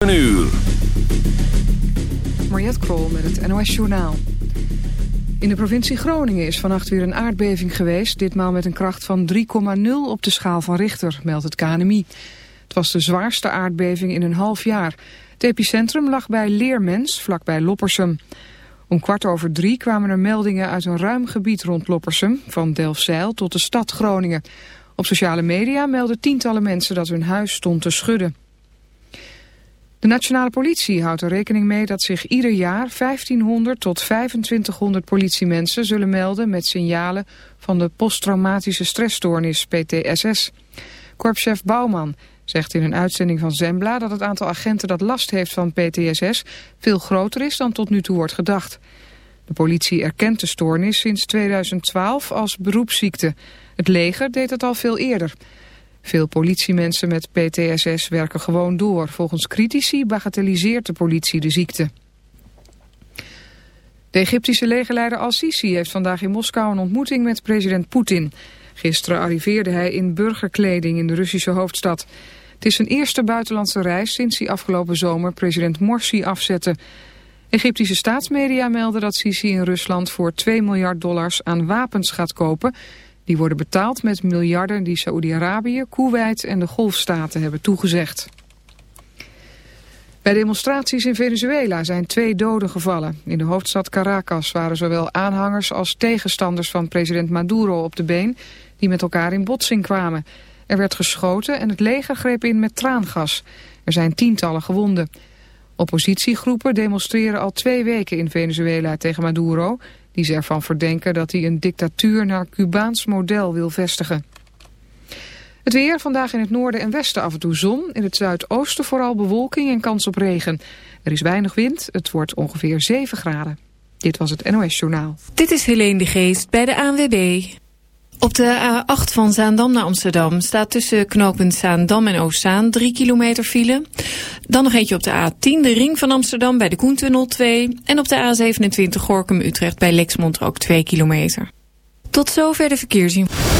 Een uur. Krol met het NOS Journaal. In de provincie Groningen is vannacht weer een aardbeving geweest... ditmaal met een kracht van 3,0 op de schaal van Richter, meldt het KNMI. Het was de zwaarste aardbeving in een half jaar. Het epicentrum lag bij Leermens, vlakbij Loppersum. Om kwart over drie kwamen er meldingen uit een ruim gebied rond Loppersum... van Delfzijl tot de stad Groningen. Op sociale media melden tientallen mensen dat hun huis stond te schudden. De nationale politie houdt er rekening mee dat zich ieder jaar 1500 tot 2500 politiemensen zullen melden met signalen van de posttraumatische stressstoornis PTSS. Korpschef Bouwman zegt in een uitzending van Zembla dat het aantal agenten dat last heeft van PTSS veel groter is dan tot nu toe wordt gedacht. De politie erkent de stoornis sinds 2012 als beroepsziekte. Het leger deed het al veel eerder. Veel politiemensen met PTSS werken gewoon door. Volgens critici bagatelliseert de politie de ziekte. De Egyptische legerleider Al-Sisi heeft vandaag in Moskou een ontmoeting met president Poetin. Gisteren arriveerde hij in burgerkleding in de Russische hoofdstad. Het is zijn eerste buitenlandse reis sinds hij afgelopen zomer president Morsi afzette. Egyptische staatsmedia melden dat Sisi in Rusland voor 2 miljard dollars aan wapens gaat kopen... Die worden betaald met miljarden die Saoedi-Arabië, Kuwait en de Golfstaten hebben toegezegd. Bij demonstraties in Venezuela zijn twee doden gevallen. In de hoofdstad Caracas waren zowel aanhangers als tegenstanders van president Maduro op de been... die met elkaar in botsing kwamen. Er werd geschoten en het leger greep in met traangas. Er zijn tientallen gewonden. Oppositiegroepen demonstreren al twee weken in Venezuela tegen Maduro die ze ervan verdenken dat hij een dictatuur naar Cubaans model wil vestigen. Het weer, vandaag in het noorden en westen af en toe zon. In het zuidoosten vooral bewolking en kans op regen. Er is weinig wind, het wordt ongeveer 7 graden. Dit was het NOS Journaal. Dit is Helene de Geest bij de ANWB. Op de A8 van Zaandam naar Amsterdam staat tussen knooppunt Zaandam en Oostzaan 3 kilometer file. Dan nog eentje op de A10, de ring van Amsterdam bij de Koentunnel 2. En op de A27 Gorkum Utrecht bij Lexmond ook 2 kilometer. Tot zover de verkeersinformatie.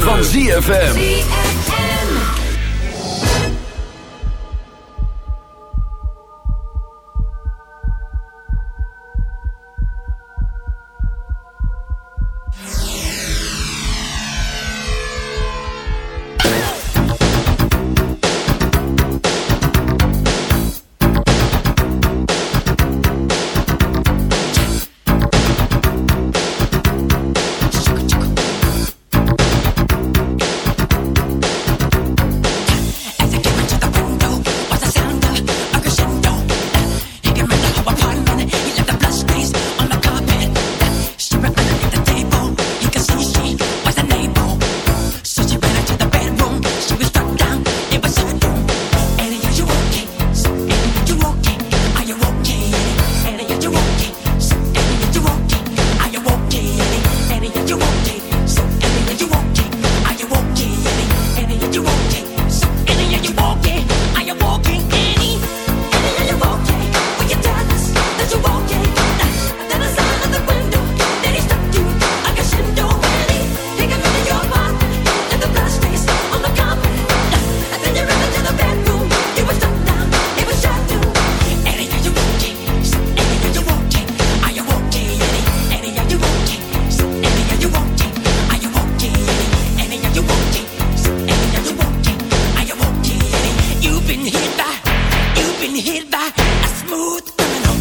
Van ZFM. A smooth criminal.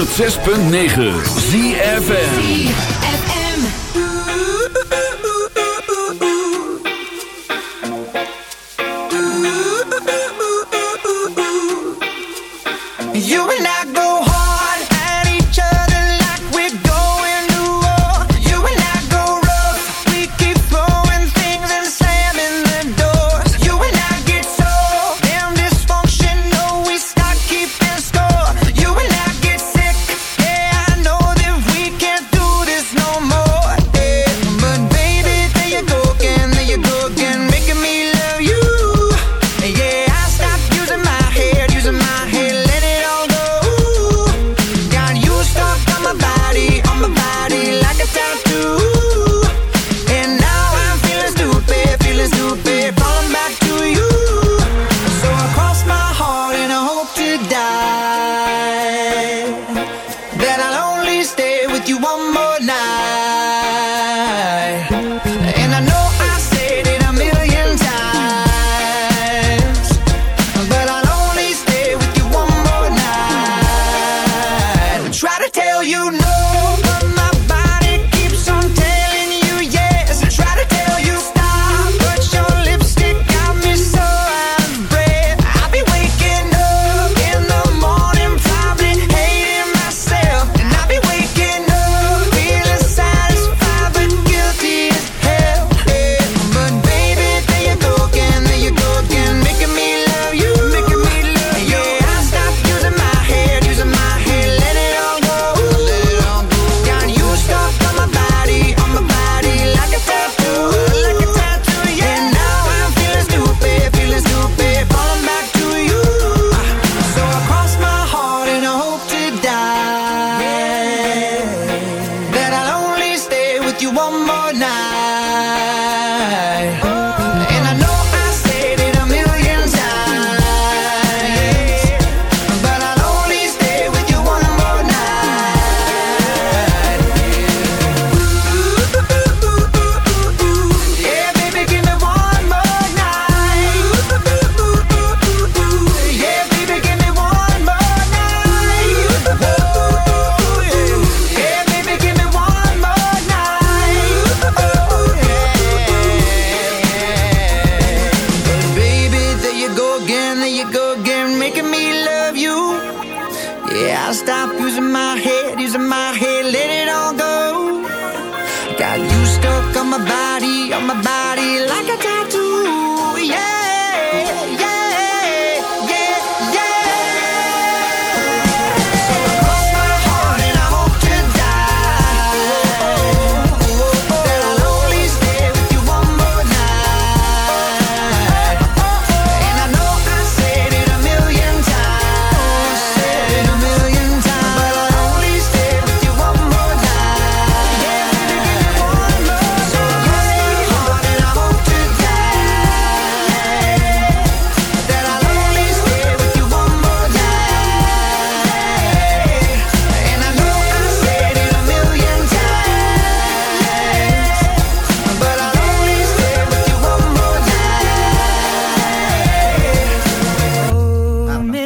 106.9 ZFM.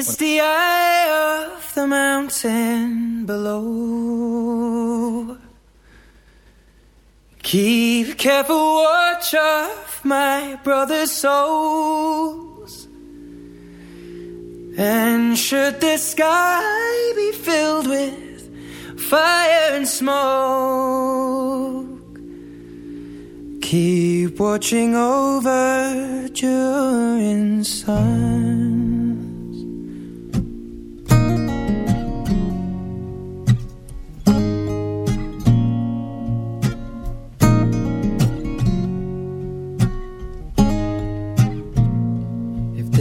It's the eye of the mountain below. Keep careful watch of my brother's souls. And should the sky be filled with fire and smoke, keep watching over during sun.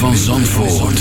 Van Zandvoort.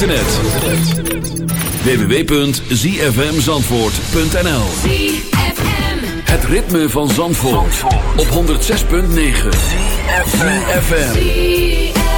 internet. www.zfmzandvoort.nl Het ritme van Zandvoort, op 106.9 ZFM.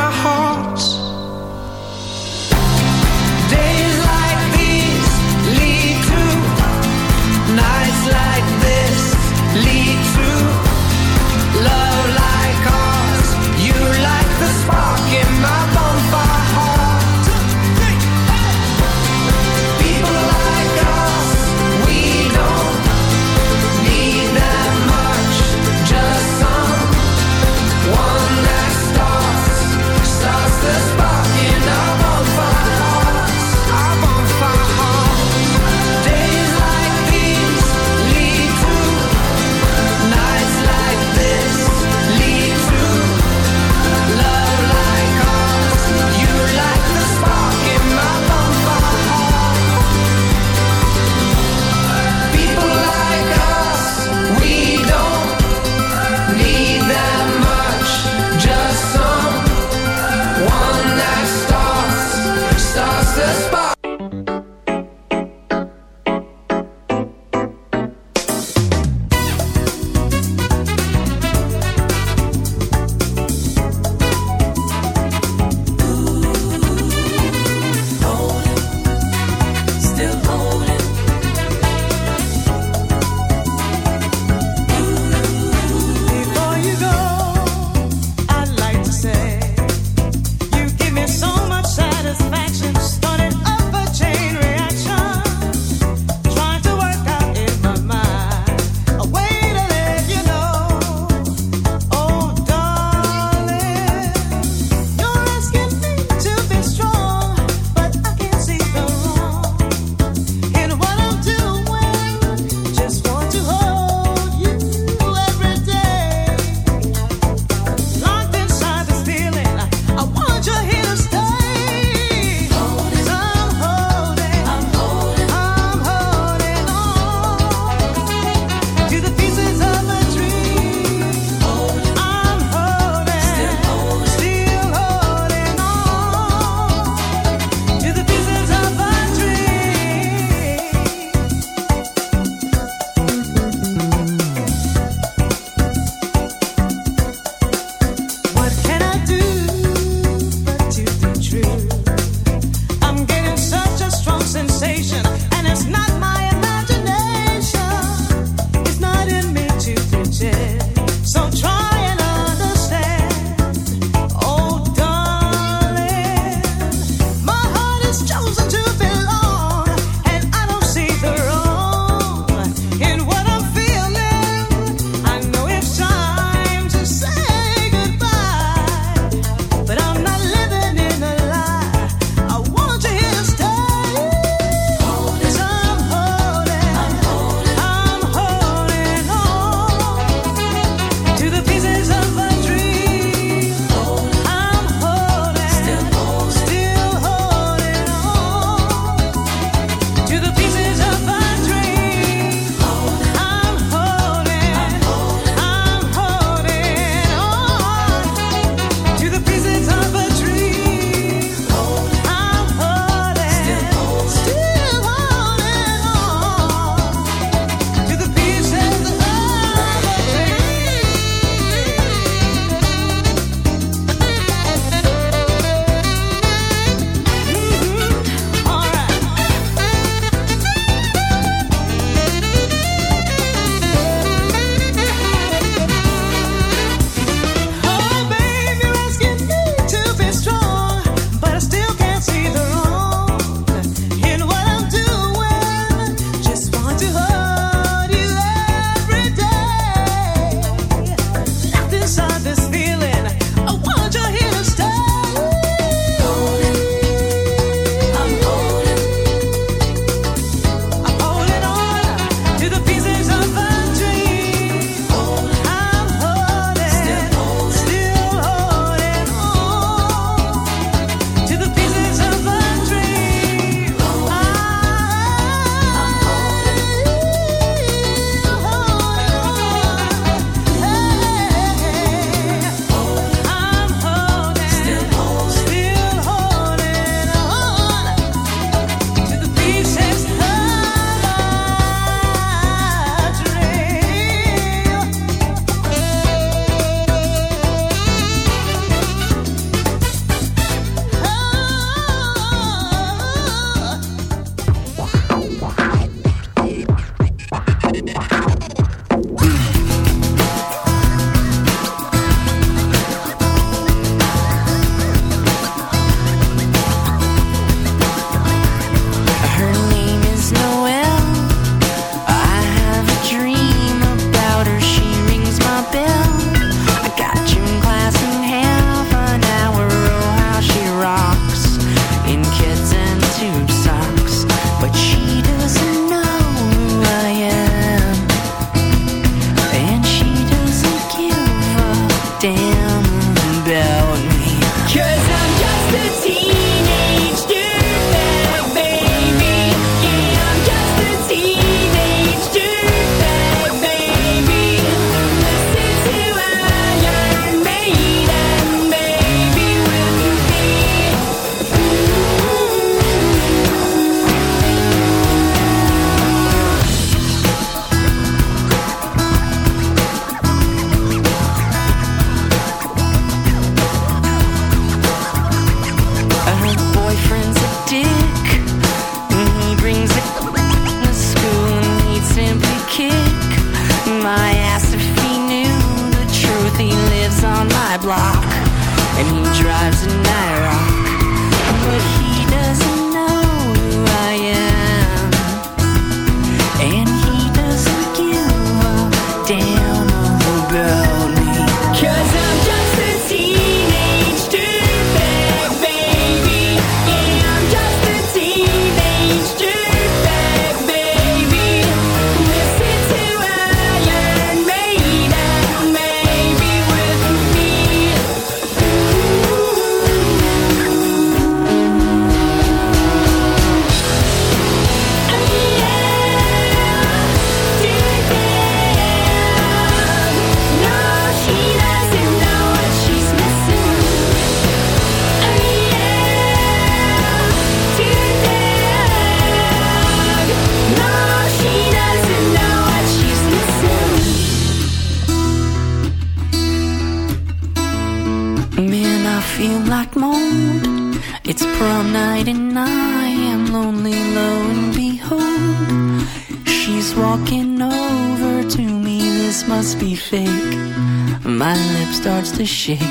The shame.